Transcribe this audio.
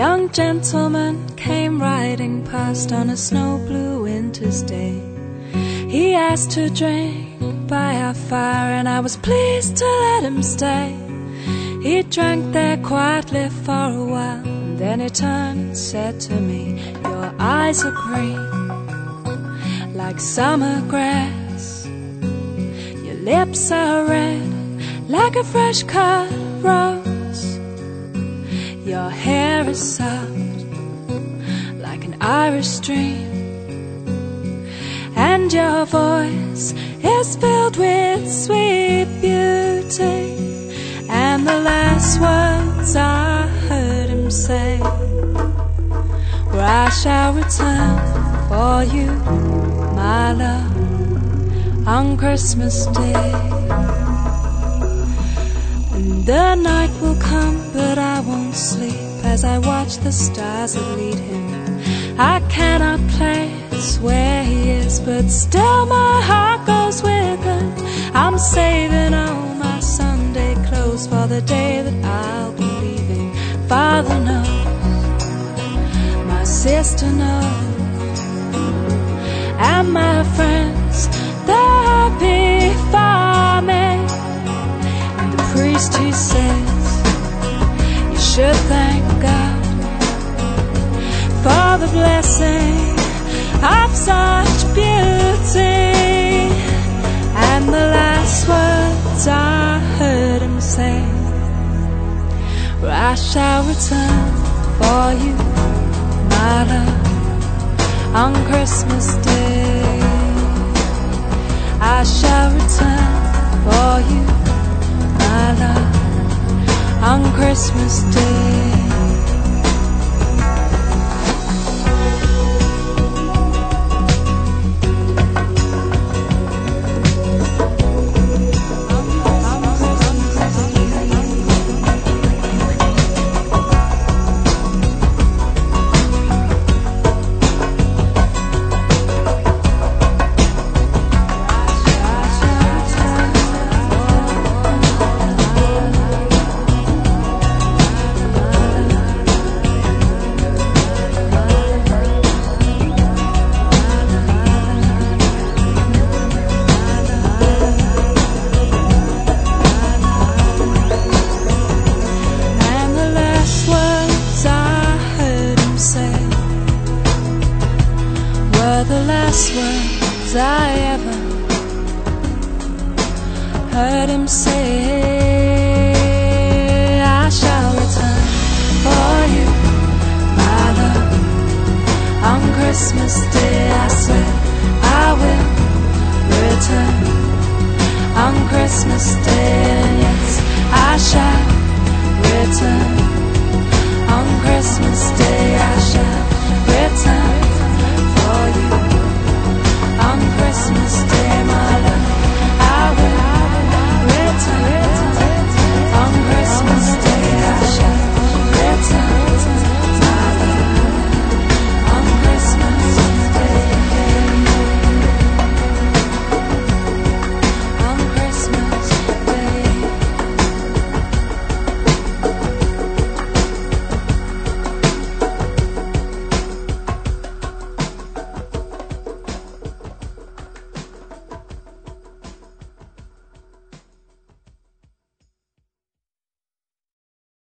young gentleman came riding past on a snow blue winter's day. He asked to drink by our fire, and I was pleased to let him stay. He drank there quietly for a while, and then he turned and said to me, Your eyes are green, like summer grass. Your lips are red, like a fresh cut rose. Your hair is soft, like an Irish stream. And your voice is filled with sweet beauty. And the last words I heard him say were, I shall return for you, my love, on Christmas Day. The night will come, but I won't sleep as I watch the stars that lead him. I cannot place where he is, but still my heart goes with him. I'm saving all my Sunday clothes for the day that I'll be leaving. Father knows, my sister knows, priest, he says, you should thank God for the blessing of such beauty. And the last words I heard him say were, I shall return for you, my love, on Christmas Day. I shall return for you, love, on Christmas Day. Last words I ever heard him say.